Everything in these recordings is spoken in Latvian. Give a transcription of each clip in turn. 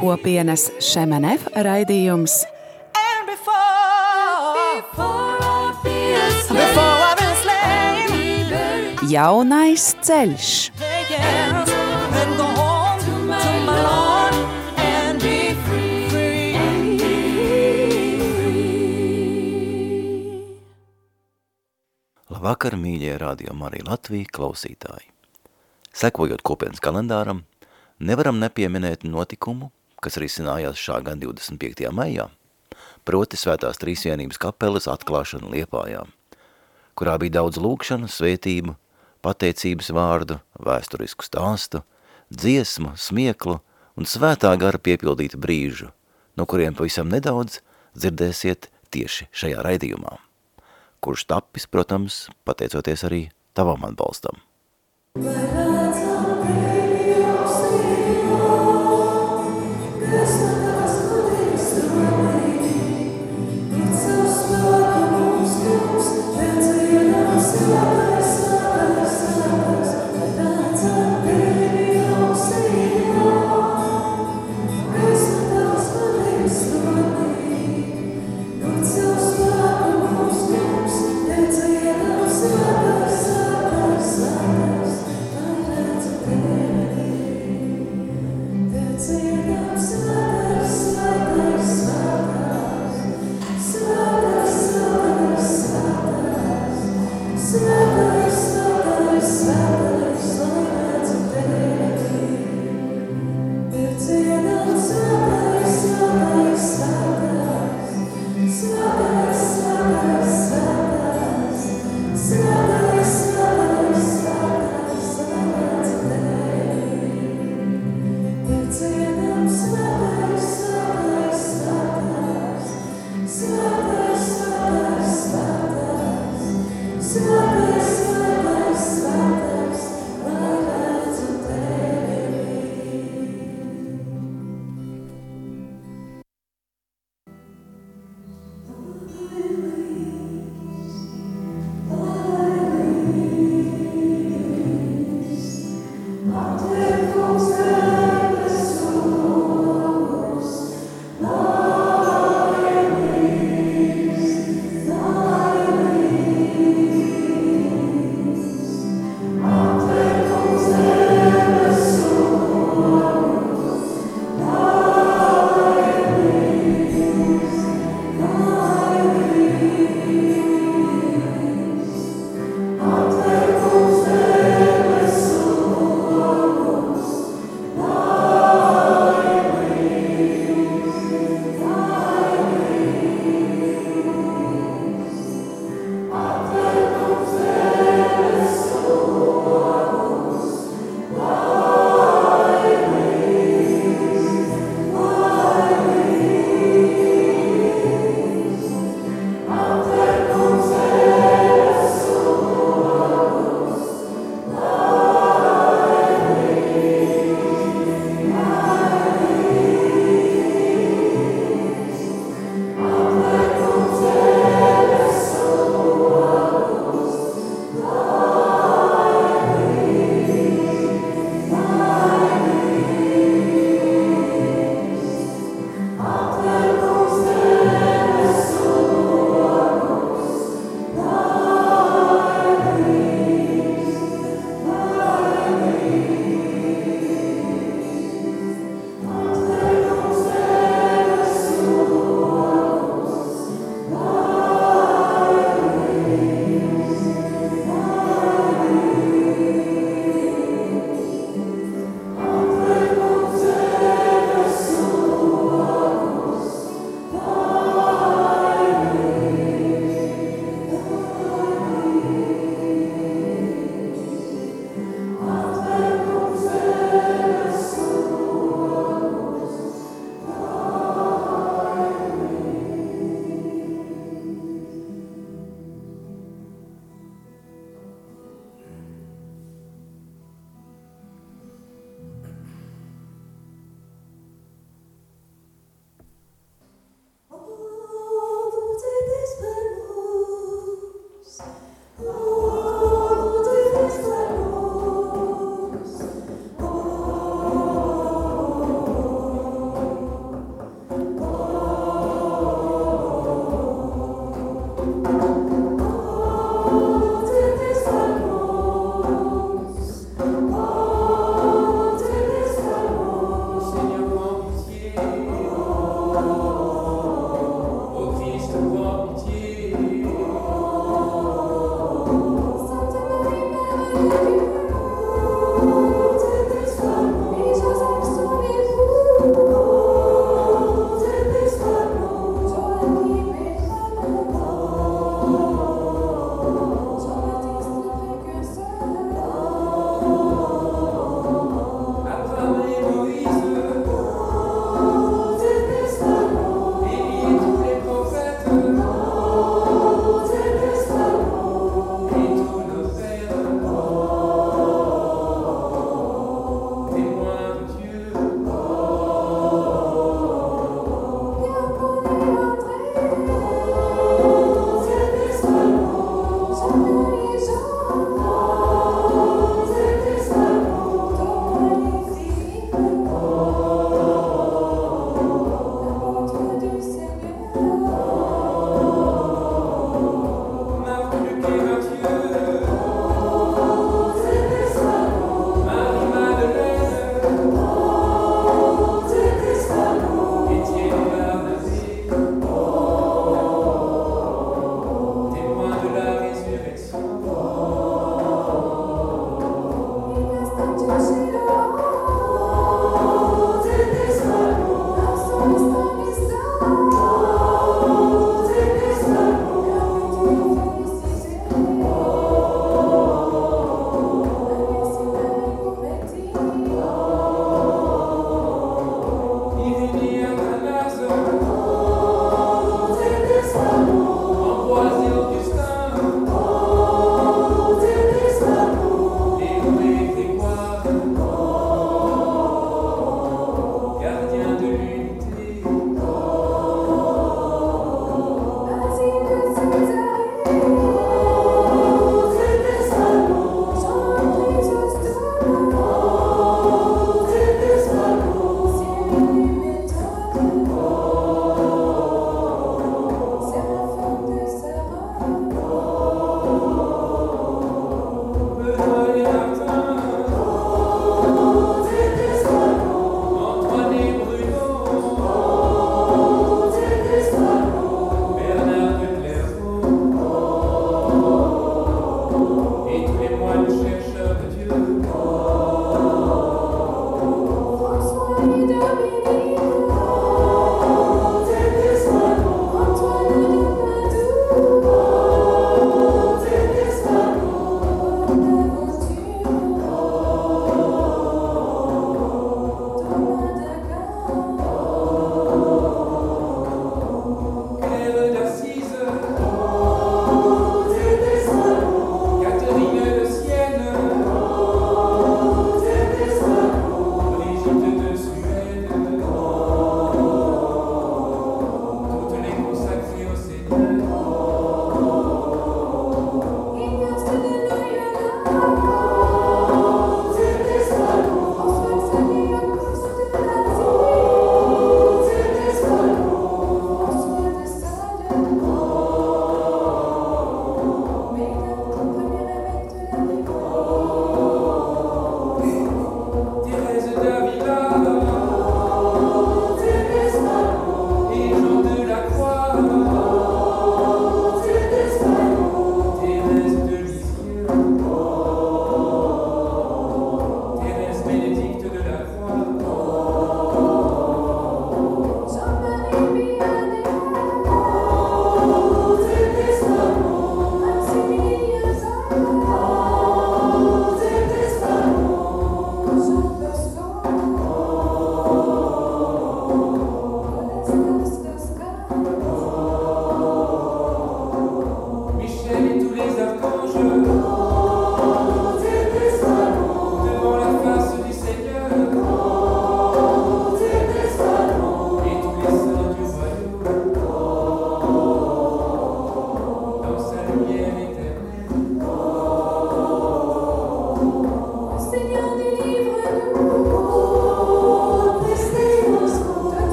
Kopienas Šemenef raidījums Jaunais ceļš. Labvakar, mīļie rādījumi arī Latvija klausītāji. Sekojot kopienas kalendāram, nevaram nepieminēt notikumu, kas risinājās šā gada 25. maijā, proti svētās trīsvienības kapeles atklāšana Liepājā, kurā bija daudz lūkšanu, svētību, pateicības vārdu, vēsturisku stāstu, dziesmu, smieklu un svētā gara piepildītu brīžu, no kuriem pavisam nedaudz dzirdēsiet tieši šajā raidījumā, kurš tapis, protams, pateicoties arī tavam atbalstam. Lai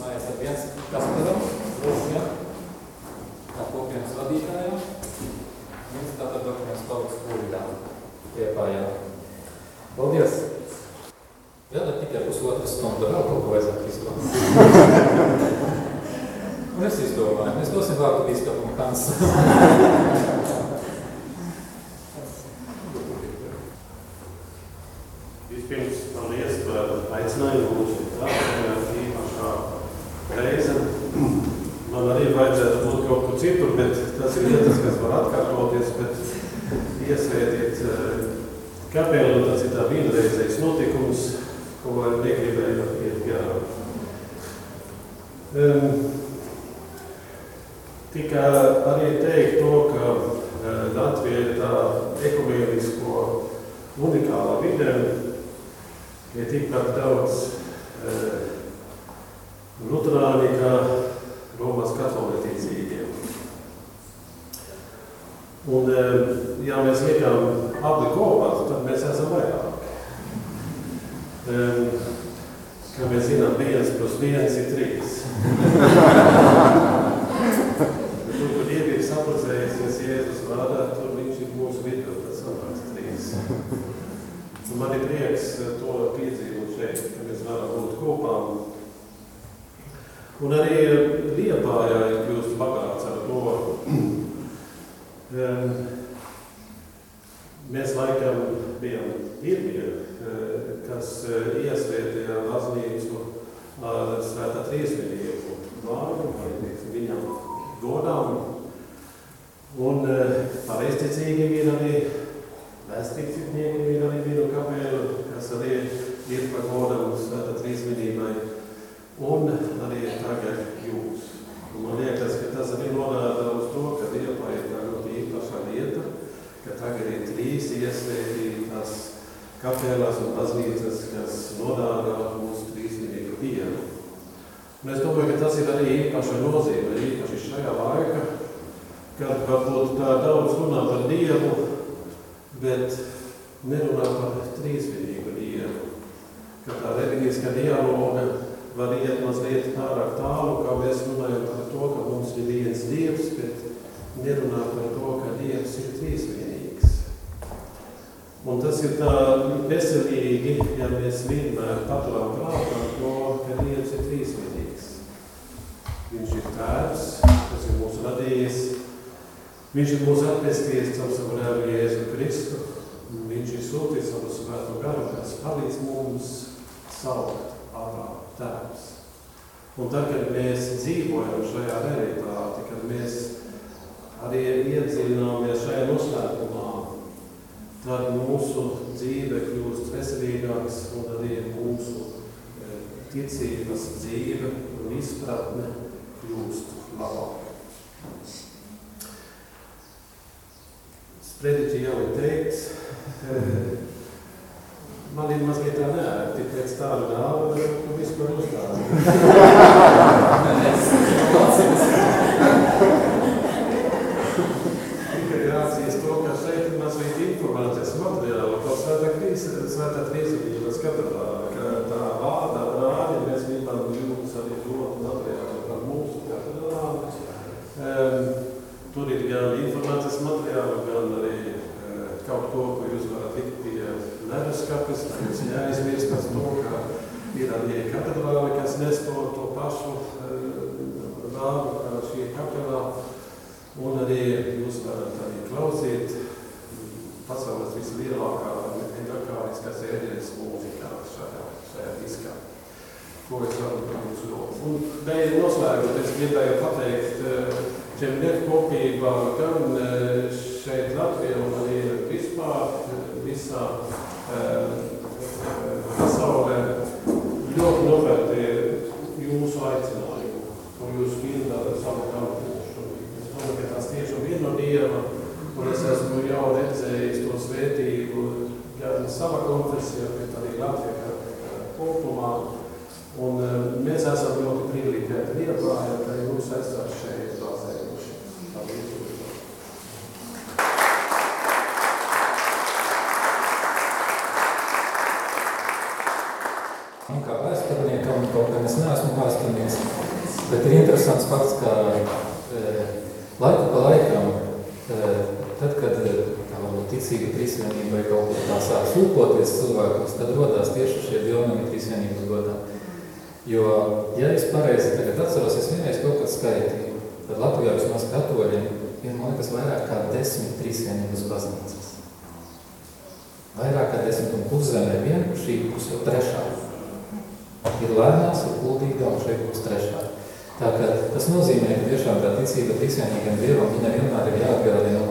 mājas ar viens Kasparam, Rūkņa, kā kopienas vadītājā. Viņš tātad dokuments paliks kūrīdā, piepājā. Paldies! Jā, bet tikai pusotra stunda vēl kaut ko vajadzētu izdomāt. Un es izdomāju, mēs dosim vārdu biskapam Hansam. Svētā trīsvienības katedrāle, ka tā vārda rādi mēs gribam jums arī dot materiālu par mūsu katedrāli. Um, tur ir gan informācijas materiāli, gan arī uh, kaut ko, ko jūs varat likt pie leduskapis, lai jūs neaizmirst par to, ka ir arī katedrāle, kas nes to, pašu uh, vārdu, kā šī kapelā. Un arī jūs varat arī klausīt pasaules vislielākā elektroniskās ēdienas mūzikā šajā, šajā diskā, ko es varu jums dot. Un beidz noslēgot, es gribēju pateikt, šiem net kopībā gan šeit Latvijā un arī vispār visā pasaulē ļoti novērtē jūsu aicinājumu, ko jūs pildāt ar savu kalpošanu. Es domāju, ka tas tiešām ir no Dieva, un es esmu jau redzējis to svētību gan savā konfesijā, bet arī Latvijā kopumā. Un mēs esam ļoti privileģēti Lietuvā, ka jūs esat šeit bazējuši. Paldies! Man kā vēsturniekam, kaut gan es neesmu vēsturnieks, bet ir interesants fakts, ka e, laiku pa laikam, ticība trīsvienībai kaut kā tā sāk sūkoties cilvēkos, tad rodās tieši šie dievnami trīsvienības godā. Jo, ja es pareizi tagad atceros, es vienreiz kaut kad skaitīju, tad Latvijā vismaz katoļiem ir, man liekas, vairāk kā desmit trīsvienības baznīcas. vairāk kā desmit un puszemē viena, šī būs jau trešā. Ir lēnās, ir kuldīga, un šeit būs trešā. Tā kā tas nozīmē, ka tiešām tā ticība trīsvienīgam Dievam, viņa vienmēr ir jāatgādina,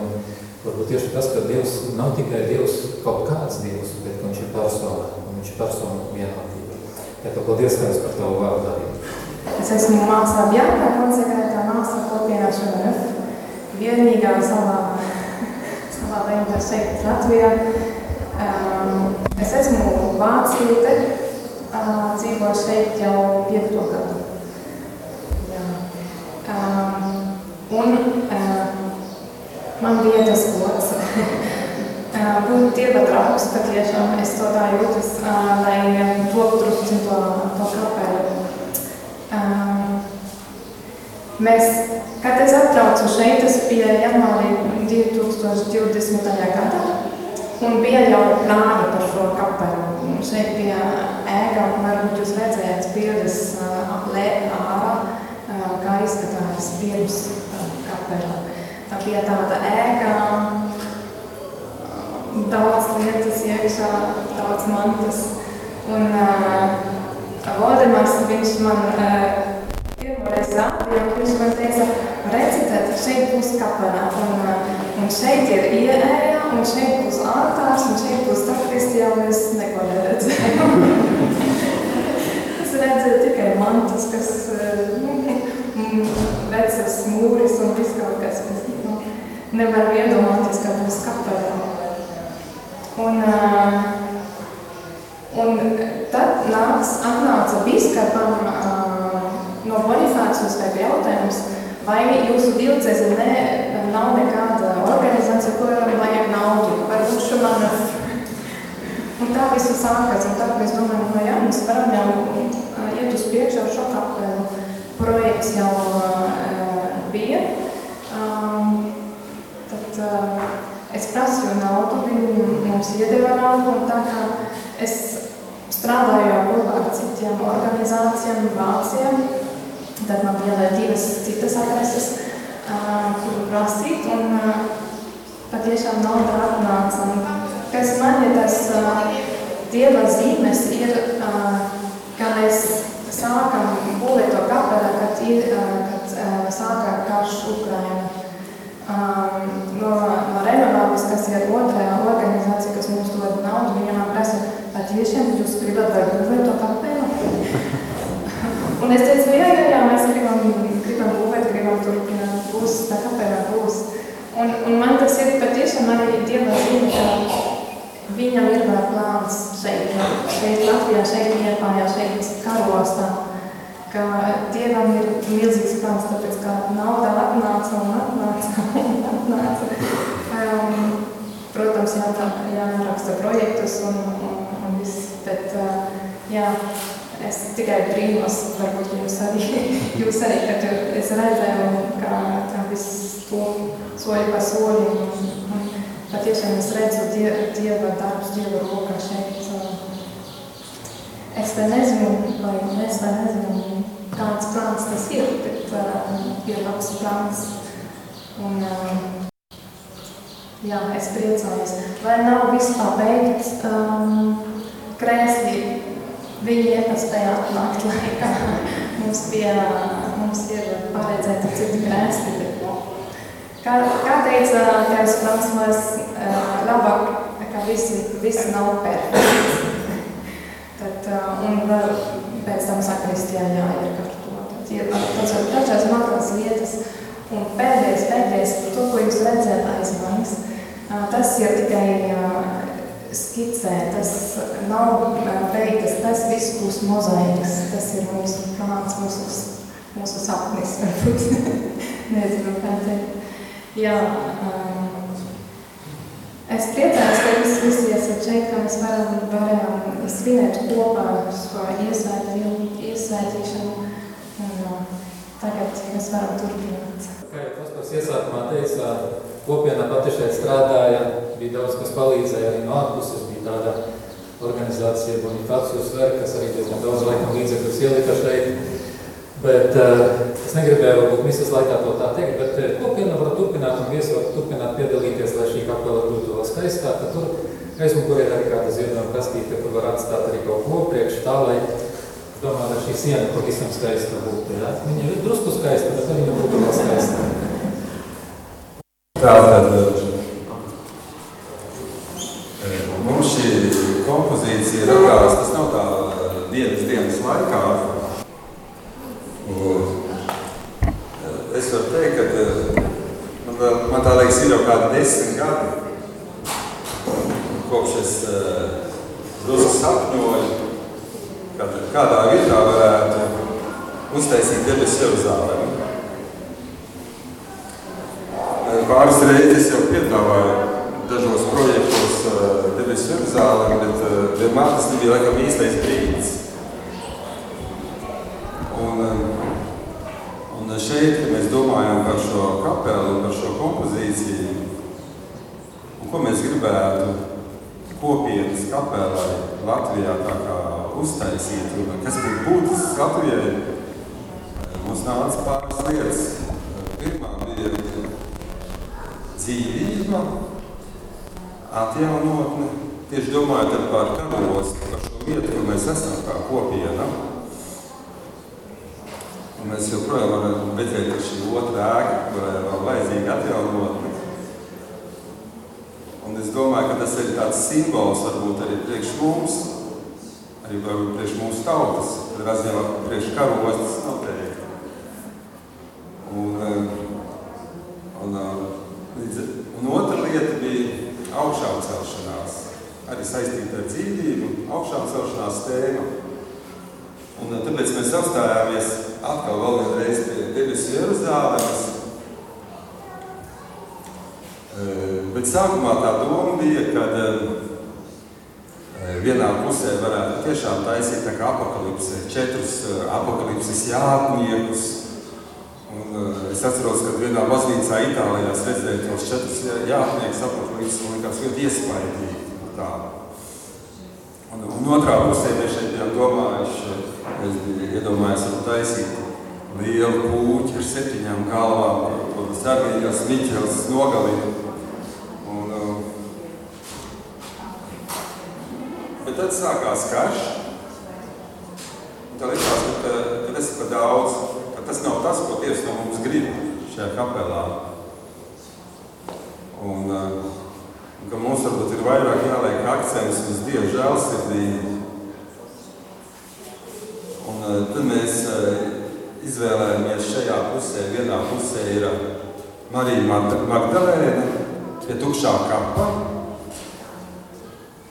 varbūt tieši tas, ka Dievs nav tikai Dievs kaut kāds Dievs, bet viņš ir persona, un viņš ir persona vienādība. Tā kā paldies, Kārs, par tavu vārdu arī. Es esmu māksla Bjanka, konsekrētā māksla kopienā ŠMF, vienīgā savā, savā veidā šeit Latvijā. Um, es esmu vācīte, uh, dzīvo šeit jau piekto gadu. Jā. Um, un man bija tas gods būt Dieva draugs, patiešām es to tā jūtas, lai drusku to, to kapelu. Mēs, kad es atbraucu šeit, tas bija janvārī 2020. gadā, un bija jau plāni par šo kapelu. Šeit bija ēga, un varbūt jūs redzējāt bildes ārā, kā izskatās pirms kapela. Tā bija tāda ēga, daudz lietas iekšā, daudz mantas. Un uh, Valdemars, viņš man uh, pirmoreiz un viņš man teica, recitēt, šeit būs kapelā, un, uh, un šeit ir ieēja, un šeit būs altārs, un šeit būs sakristijā, un es neko neredzēju. es redzēju tikai mantas, kas, nu, vecas mūris un viss kaut kas, kas nu, nevar iedomāties, kā būs kapelā. Un, Un tad nāks, atnāca biskupam uh, no Bonifācijas vai jautājums, vai jūsu dievcēze ne, nav nekāda organizācija, kuram vajag naudu, vai būšu man. Un tā visu sākās, un tā mēs domājam, no jā, mēs varam jau iet uz priekšu ar šo kapelu. Projekts jau uh, bija. Um, es prasīju naudu, viņi mums iedeva naudu, un tā kā es strādāju kopā ar citiem organizācijām, vācijām. Tad man bija divas citas adreses, kuru prasīt, un patiešām nauda atnāca. Kas man ir tas Dieva zīmes, ir, ka mēs sākam būvēt to kapelu, kad, ir, kad sākā karš Ukraina. Um, no, no Renovābas, kas ir otrā organizācija, kas mums dod naudu, viņam prasa, vai tiešām jūs gribat var būvēt to kapelu? Un es teicu, jā, jā, jā, mēs gribam, gribam būvēt, gribam turpināt, būs, tā kapelā būs. Un, un man tas ir patiešām arī Dieva zīme, ka viņam ir vēl plāns šeit, šeit Latvijā, šeit Liepājā, šeit Karostā ka Dievam ir milzīgs plāns, tāpēc kā nauda atnāca un atnāca un atnāca. Um, protams, jā, tā, jāraksta projektus un, un, un viss, bet uh, jā, es tikai brīnos, varbūt jūs arī, jūs arī, kad es redzēju, kā, kā viss to soļi pa soļi un, un patiešām es redzu die, Dieva darbs, Dieva rokā šeit. Es vēl nezinu, vai mēs vēl nezinām, kāds plāns tas ir, bet uh, ir labs plāns. Un, uh, jā, es priecājos. Vai nav viss pabeigts? Um, krēsli viņi nepaspēja atnākt laikā. mums, bija, mums ir paredzēti citi krēsli, bet no. Kā, kā teica tevs Francos, uh, labāk, ka visi, visi nav perfekti. Tad, uh, un vēl pēc tam sakristijā jāiekārto. Ir tāds dažās mazas lietas. Un pēdējais, pēdējais, to, ko jūs redzēt aiz manis, tas ir tikai skicē, tas nav beigtas, tas viss būs mozaikas, tas ir mūsu plāns, mūsu, mūsu sapnis, varbūt, nezinu, kā teikt. Jā, Es priecājos, ka jūs visi esat šeit, ka mēs varam, varam svinēt kopā šo iesvētīšanu. Tagad mēs varam turpināt. Kā jau kas iesākumā teica, kopienā pati šeit strādāja, bija daudz, kas palīdzēja arī no ārpuses, bija tāda organizācija Bonifācijus Ver, kas arī diezgan daudz laikam līdzekļus ielika šeit. Bet uh, es negribēju varbūt misas laikā to tā teikt, bet uh, kopiena var turpināt un viesi var turpināt piedalīties, lai šī kapela būtu vēl skaistāka. Tur Aizmu, kurien arī kāda ziedojuma kastīte, kur var atstāt arī kaut ko priekš tā, lai domāju, ka šī siena pavisam skaista būtu. Ja? Viņa ir drusku skaista, bet viņa būtu vēl skaista. Tātad mums šī kompozīcija radās, tas nav tā dienas dienas laikā. Un es varu teikt, ka man, man tā liekas ir jau kādi desmit gadi, kopš es drusku sapņoju, kādā vietā varētu uztaisīt debesu Jeruzālēm. Pāris reizes jau piedāvāju dažos projektos debesu Jeruzālēm, bet vienmēr tas nebija laikam īstais brīdis. Un, un šeit, kad mēs domājam par šo kapelu un par šo kompozīciju, un ko mēs gribētu kopienas kapelai Latvijā tā kā uztaisīt, un kas būtu būtisks Latvijai, mums nāca pāris lietas. Pirmā bija dzīvība, atjaunotne, tieši domājot par karostu, par šo vietu, kur mēs esam kā kopiena. Un mēs joprojām varam redzēt, ka šī otra ēka, kurai vēl vajadzīga atjaunotne. Un es domāju, ka tas ir tāds simbols varbūt arī priekš mums, arī varbūt priekš mūsu tautas, razījumā priekš karostas noteikti. Un, un, un otra lieta bija augšām celšanās, arī saistīta ar dzīvību, augšām celšanās tēma. Un tāpēc mēs apstājāmies atkal vēl vienreiz pie debesu Jeruzālēmas. Bet sākumā tā doma bija, ka vienā pusē varētu tiešām taisīt tā kā apakalipse, četrus apakalipses jātniekus. Un es atceros, ka vienā baznīcā Itālijā es redzēju tos četrus jātniekus apakalipses, un likās ļoti iespaidīgi. Tā. Un, un otrā pusē mēs šeit bijām domājuši, es biju iedomājies varu taisīt lielu pūķi ar septiņām galvām, ko sargīgās Miķels nogalina. Un, bet tad sākās karš. Un tad likās, ka, ka tas ir par daudz, ka tas nav tas, ko Dievs no mums grib šajā kapelā. Un, un ka mums varbūt ir vairāk jāliek akcents uz Dievu žēlsirdību. Un tad mēs izvēlējāmies šajā pusē. Vienā pusē ir Marija Magdalēna pie tukšā kapa,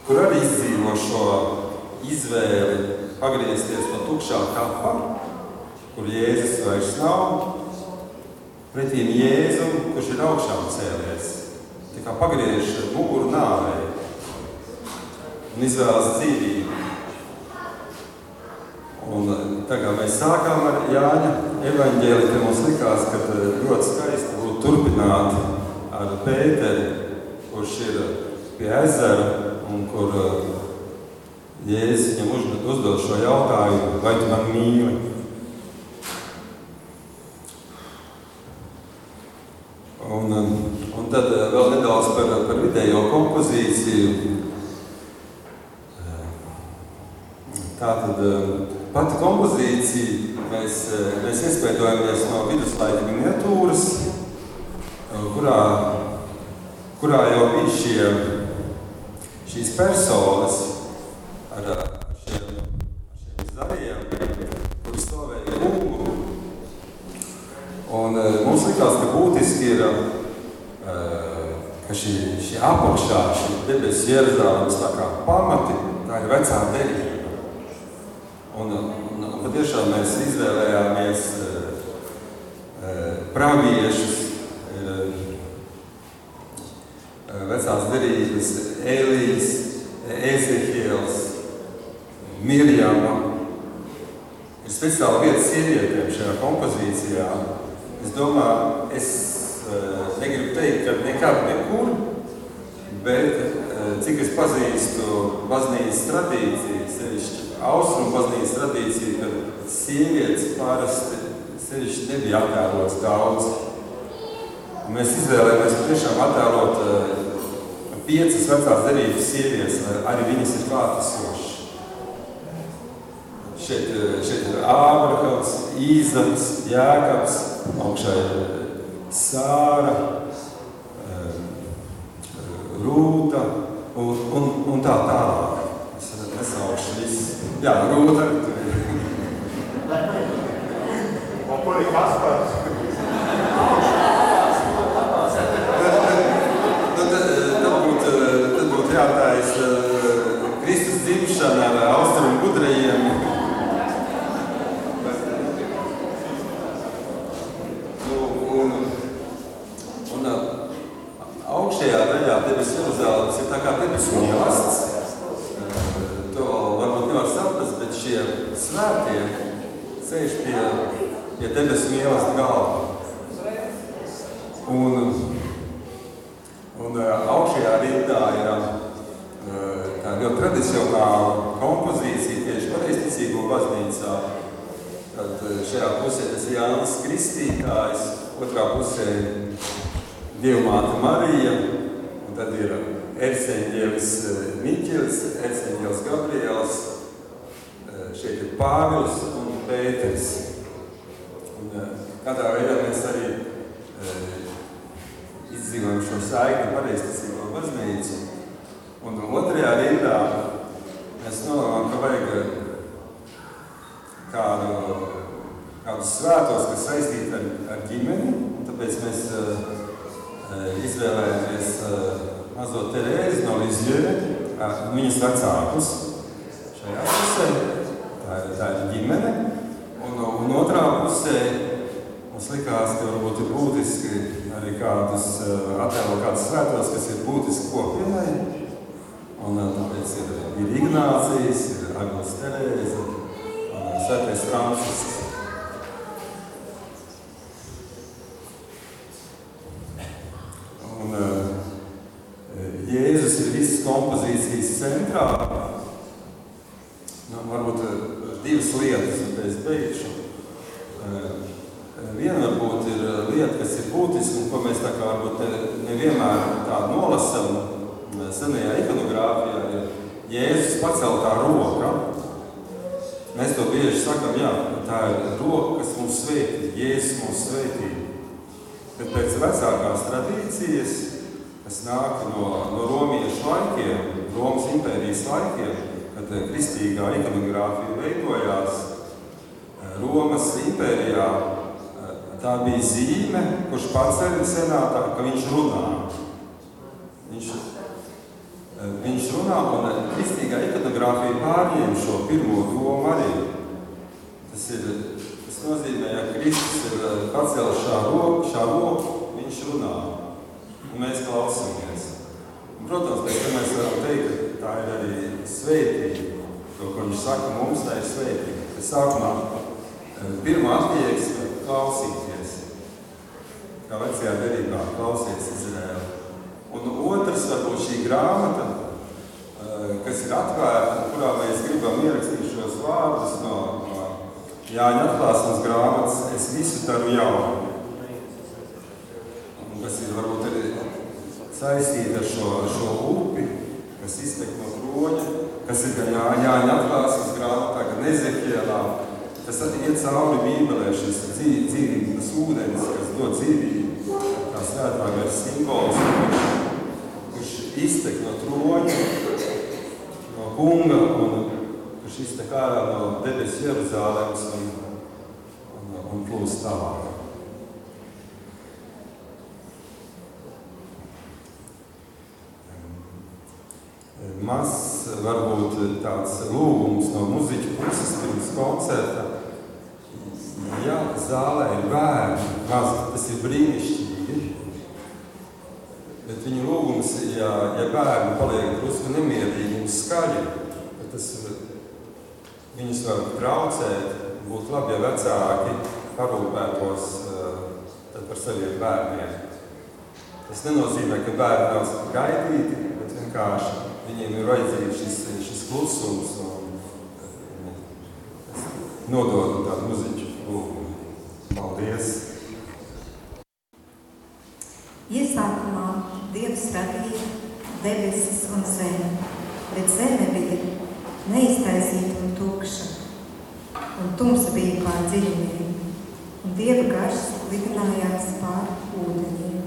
kur arī izdzīvo šo izvēli pagriezties no tukšā kapa, kur Jēzus vairs nav, pretīm Jēzum, kurš ir augšām cēlies. Tā kā pagriež muguru nāvei un izvēlas dzīvību. Un tagad mēs sākām ar Jāņa evaņģēli, ka mums likās, ka ļoti skaisti būtu turpināt ar Pēteri, kurš ir pie ezera un kur Jēzus viņam uzdod šo jautājumu, vai tu man mīli? Un, un tad vēl nedaudz par, par vidējo kompozīciju. Tātad pati kompozīcija, mēs, mēs iespēdojamies no viduslaika miniatūras, kurā, kurā jau bija šie, šīs personas ar, ar šiem, ar šiem zariem, kuri stāvēja kungu. Un mums likās, ka būtiski ir, ka šī, šī apakšā, šī debesu Jeruzālēmas tā kā pamati, tā ir vecā derība. Un, un, un patiešām mēs izvēlējāmies uh, praviešus, uh, vecās derības, Elijas, Ezehiels, Mirjama. Ir speciāla vieta sievietēm šajā kompozīcijā. Es domāju, es uh, negribu teikt, ka nekad nekur, bet uh, cik es pazīstu baznīcas tradīciju, sevišķi austrumu baznīcas tradīcija, kad sievietes parasti sevišķi nebija attēlots daudz. Un mēs izvēlējāmies tiešām attēlot piecas vecās derības sievietes, arī viņas ir klātesošas. Šeit, šeit ir Ābrahams, Īzaks, Jēkabs, augšā ir Sāra, Rūta un, un, un tā tālāk. Es nesaukšu visu. Jā, Rūta. Un kur ir Kaspars? Jātaisa Kristus dzimšana ar austrumu gudrajiem. Nu, un, un augšējā daļā debes Jeruzālēmas ir tā kā debesu mīlestis. To varbūt nevar saprast, bet šie svētie sēž pie, pie debesu mīlestas galva. Un, un augšējā rindā ir tā ļoti tradicionāla kompozīcija tieši pareizticīgo baznīcā. Tad šajā pusē tas ir Jānis Kristītājs, otrā pusē Dievmāte Marija, un tad ir Erceņģēvis Miķels, Erceņģēlis Gabriels, šeit ir Pāvils un Pēters. Un kādā veidā mēs arī izdzīvojam šo saikni pareizticīgo baznīcu. Un otrajā rindā mēs nolēmām, ka vajag kādu, kādus svētos, kas saistīti ar, ar ģimeni. Tāpēc mēs uh, izvēlējāmies uh, mazo Terēzi no Lizjera, uh, viņas vecākus šajā pusē. Tā ir, tā ir ģimene. Un, un otrā pusē mums likās, ka varbūt ir būtiski arī kādus uh, attēlo kādus svētos, kas ir būtiski kopienai. Un tāpēc ir, ir Ignācijas, ir Agnes Terēza, un Svētais Francisks. Un Jēzus ir visas kompozīcijas centrā. Nu, varbūt divas lietas, un es beigšu. Viena varbūt ir lieta, kas ir būtiska, un ko mēs tā kā varbūt nevienmēr tā nolasam, senajā ikonogrāfijā ir Jēzus paceltā roka. Mēs to bieži sakam, jā, tā ir roka, kas mums sveitī, Jēzus mums sveitī. Bet pēc vecākās tradīcijas, kas nāk no, no romiešu laikiem, Romas impērijas laikiem, kad kristīgā ikonogrāfija veidojās Romas impērijā, tā bija zīme, kurš paceļ senātā, ka viņš runā. Viņš Un kristīgā ikonogrāfija pārņem šo pirmo domu arī. Tas, ir, tas nozīmē, ja Kristus ir pacēlis šā roku, šā roku, viņš runā, un mēs klausamies. Un, protams, pēc tam mēs varam teikt, ka tā ir arī svētība. To, ko viņš saka mums, tā ir svētība. Tas sākumā pirmā attieksme klausīties. Kā vecajā derībā klausies Izraēlu. Un otrs, varbūt šī grāmata, kas ir atvērta, kurā mēs gribam ierakstīt šos vārdus no, no Jāņa atklāsmes grāmatas, es visu daru jaunu. Un kas ir varbūt arī saistīti ar šo, šo upi, kas iztek no kroņa, kas ir gan Jā, Jāņa atklāsmes grāmatā, gan Ezekielā. Tas arī iet cauri Bībelē, šis dzīvības ūdens, kas dod dzīvību, kā svētā gara simbols, kurš iztek no troņa, kunga, un kurš iztek ārā no debesu Jeruzālēmas un, un, un plūst tālāk. Mazs varbūt tāds lūgums no muziķu puses pirms koncerta. Ja zālē ir bērni, tas ir brīnišķīgi. Bet viņu lūgums, ja, ja bērni paliek drusku nemierīgi un skaļi, tad tas viņus var traucēt. Būtu labi, ja vecāki parūpētos uh, par saviem bērniem. Tas nenozīmē, ka bērni nav gaidīti, bet vienkārši viņiem ir vajadzīgs šis, šis klusums un nodot tādu muziķu lūgumu. Paldies! Iesākumā Dievs radīja debesis un zemi, bet zeme bija neiztaisīta un tukša, un tumsa bija pār dziļumiem, un Dieva gars lidinājās pār ūdeņiem.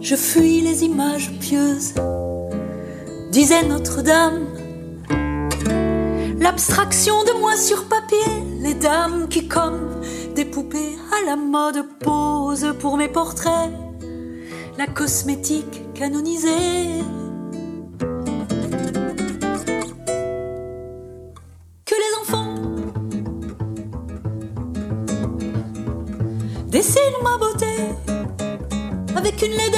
Je fuis les images pieuses, disait Notre-Dame. L'abstraction de moi sur papier, les dames qui, comme des poupées à la mode, posent pour mes portraits. La cosmétique canonisée, xin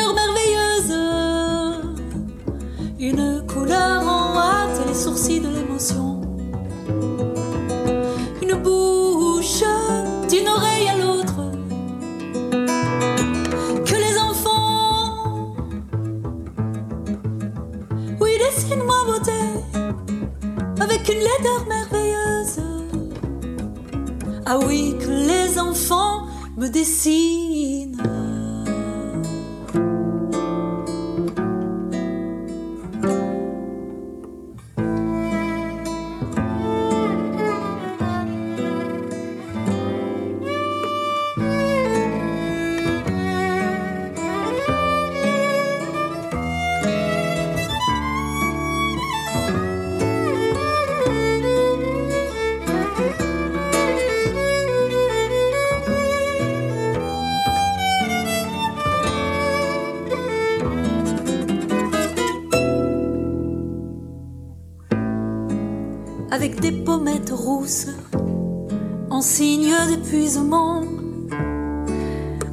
en signe d'épuisement,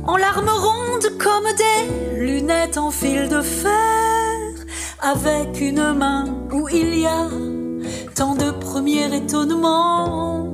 en larmes rondes comme des lunettes en fil de fer, avec une main où il y a tant de premiers étonnements.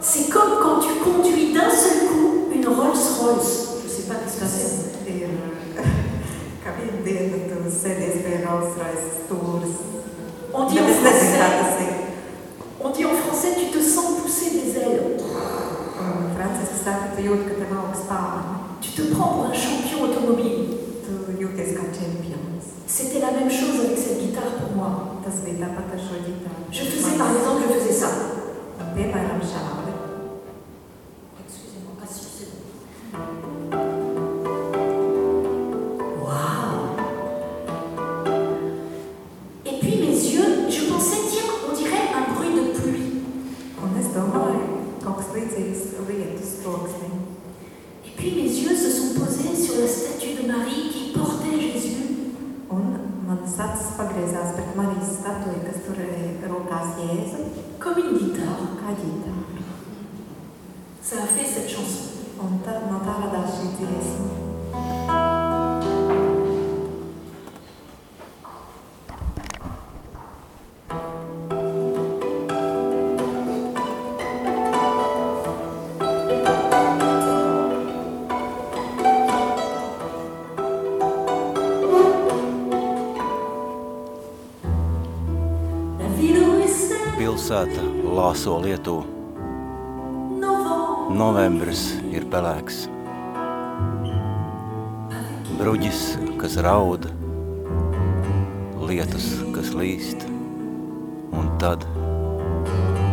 C'est comme quand tu conduis d'un seul coup une Rolls-Royce. Je ne sais pas ce que c'est. On dit, en français, on dit en français, tu te sens pousser des ailes. Tu te prends pour un champion automobile. C'était la même chose avec cette guitare pour moi. Tas bija tāpat ar šo ģitāru. Je faisais par exemple, je faisais ça. Lietu. novembre, Novembris ir pelēks. Bruģis, kas raud, lietus, kas līst. Un tad,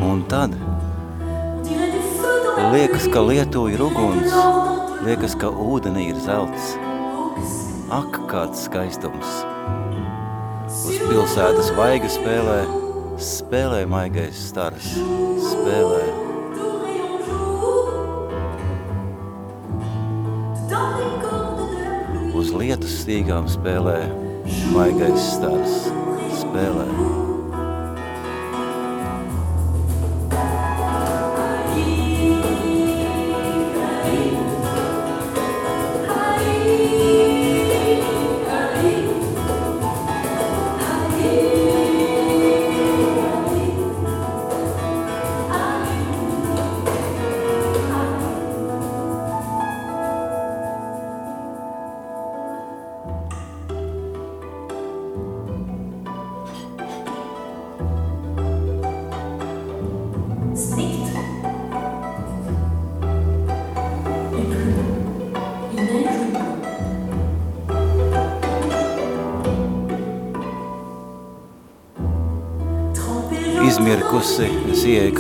un tad liekas, ka lietu ir uguns, liekas, ka ūdenī ir zelts. Ak, kāds skaistums! Uz pilsētas vaiga spēlē, spēlē maigais stars, spēlē. Uz lietus stīgām spēlē, maigais stars, spēlē.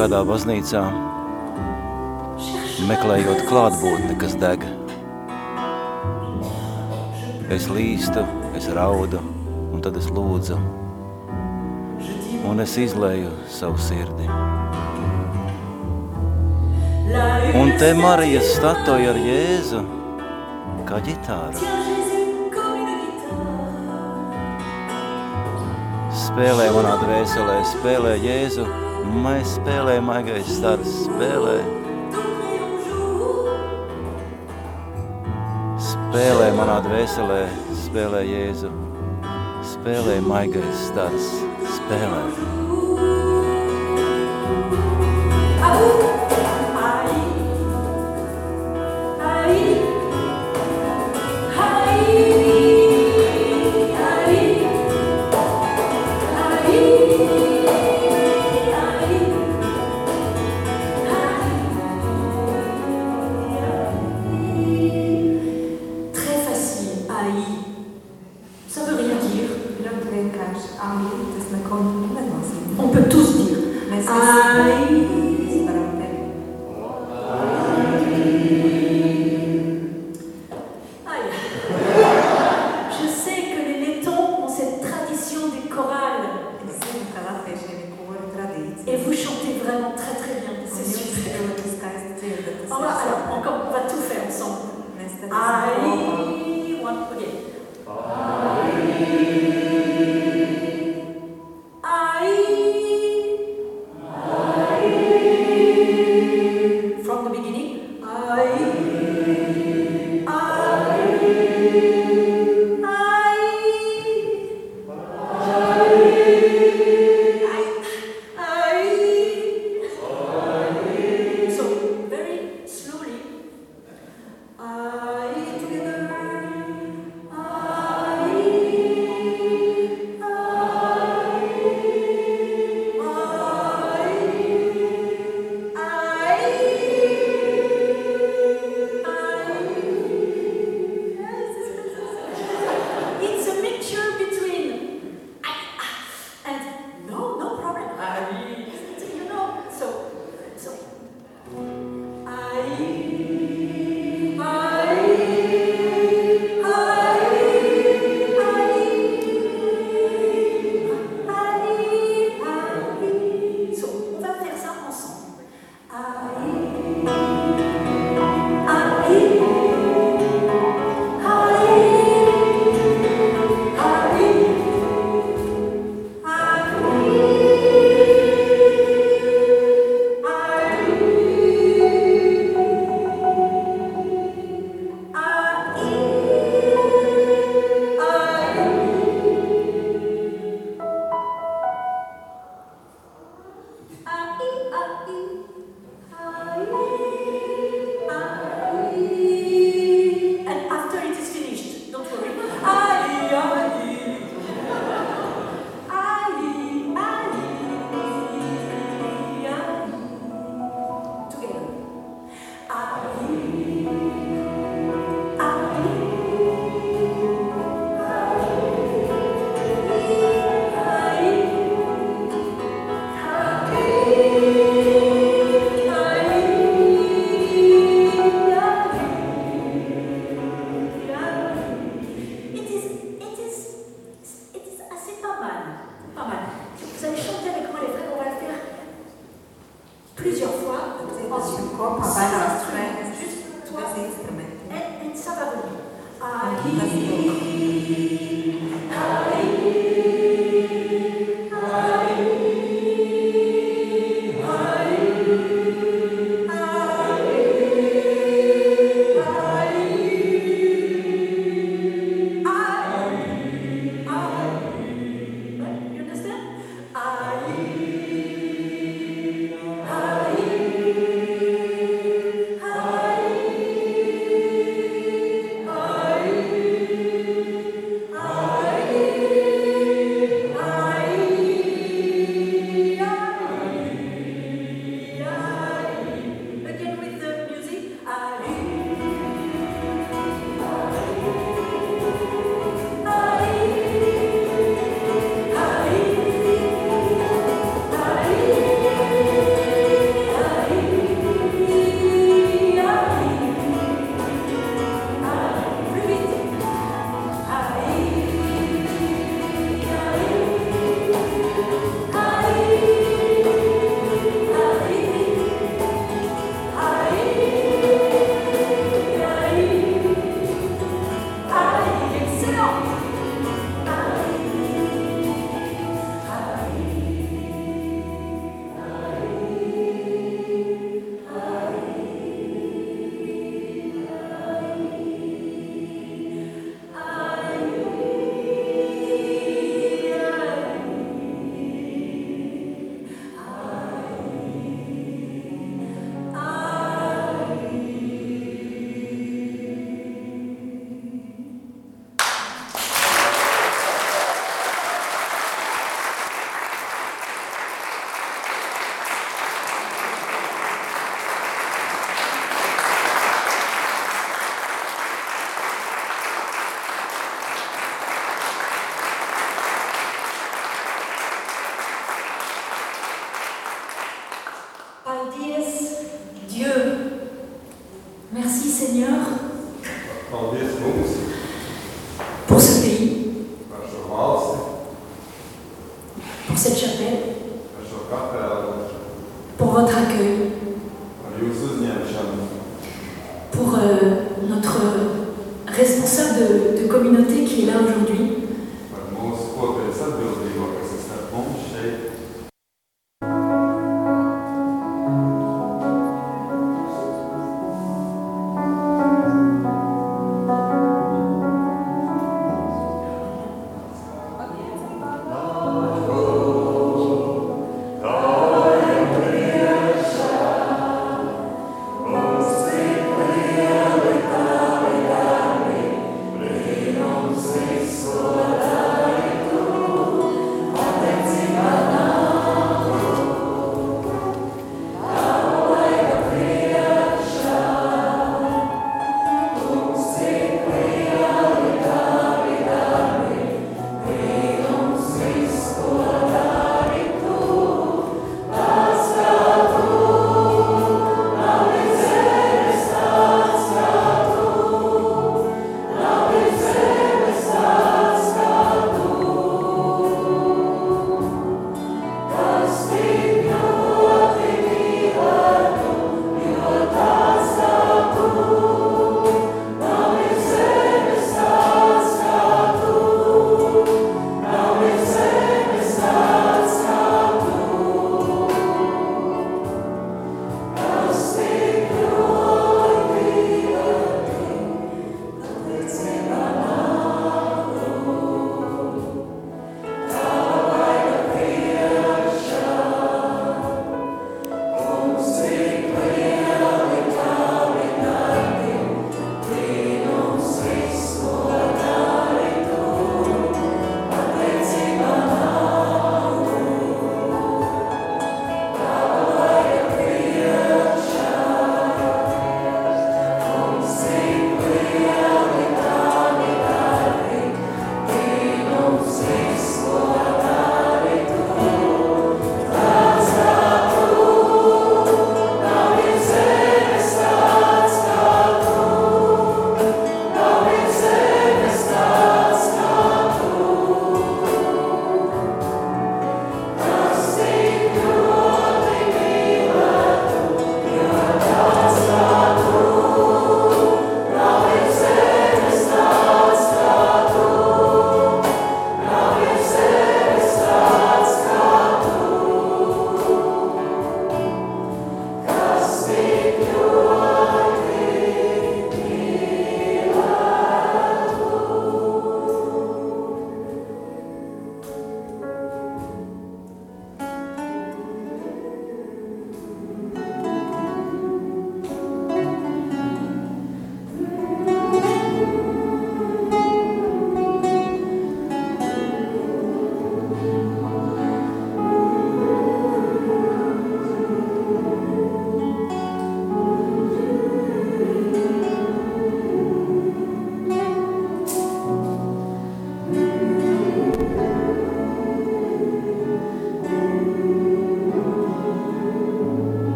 Kādā baznīcā, meklējot klātbūtni, kas deg. Es līstu, es raudu, un tad es lūdzu, un es izlēju savu sirdi. Un te Marijas statoja ar Jēzu, kā guitare. Spēlē manā dvēselē, spēlē Jēzu, mēs spēlē maigais stars, spēlē. Spēlē manā dvēselē, spēlē Jēzu, spēlē maigais stars, spēlē. À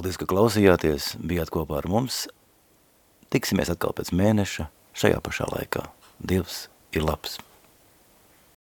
Paldies, ka klausījāties, bijāt kopā ar mums. Tiksimies atkal pēc mēneša šajā pašā laikā. Dievs ir labs!